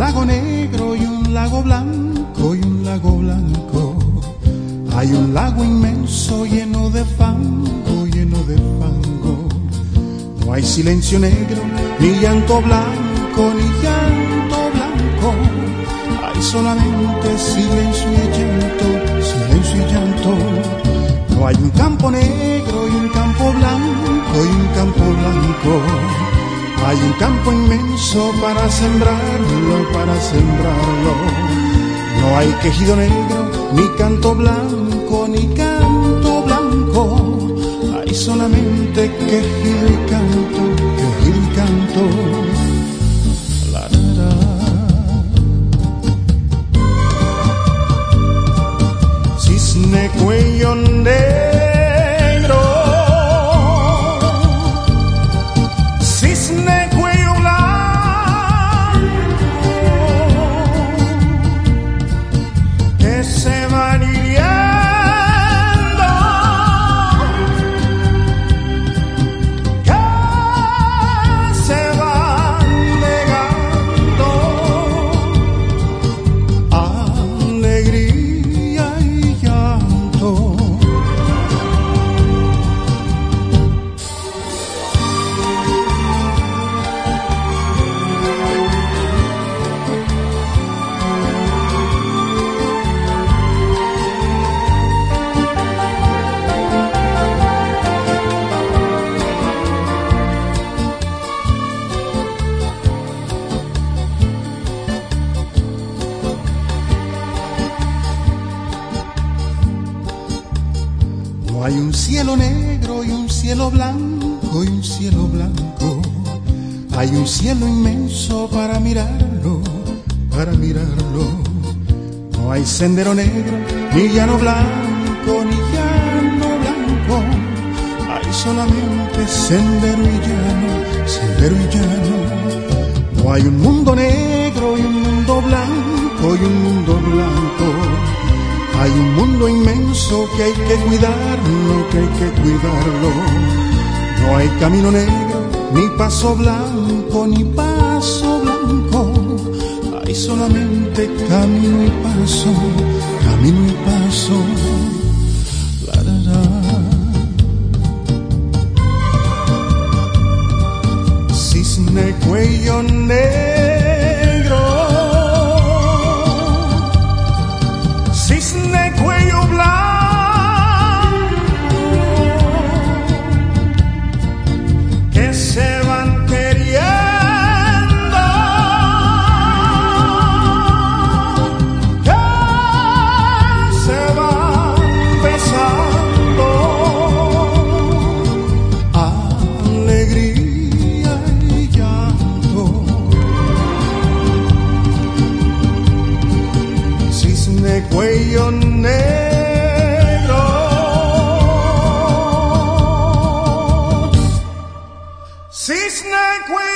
lago negro y un lago blanco y un lago blanco. Hay un lago inmenso lleno de fango, lleno de fango. No hay silencio negro, ni llanto blanco, ni llanto blanco. Hay solamente silencio y llanto, silencio y llanto. No hay un campo negro y un campo blanco y un campo blanco. Hay un campo inmenso para sembrarlo, para sembrarlo. No hay quejido negro, ni canto blanco, ni canto blanco. Hay solamente quejido y canto, que Hay un cielo negro y un cielo blanco y un cielo blanco. Hay un cielo inmenso para mirarlo, para mirarlo. No hay sendero negro, ni llano blanco, ni llano blanco. Hay solamente sendero y llano, sendero y llano. No hay un mundo negro y un mundo blanco y un mundo blanco. Hay un mundo inmenso que hay que cuidarlo, que hay que cuidarlo. No hay camino negro, ni paso blanco, ni paso blanco. Hay solamente camino y paso, camino y paso. La, la. Cisne cuello negro. de cuello negro. Cisne cuello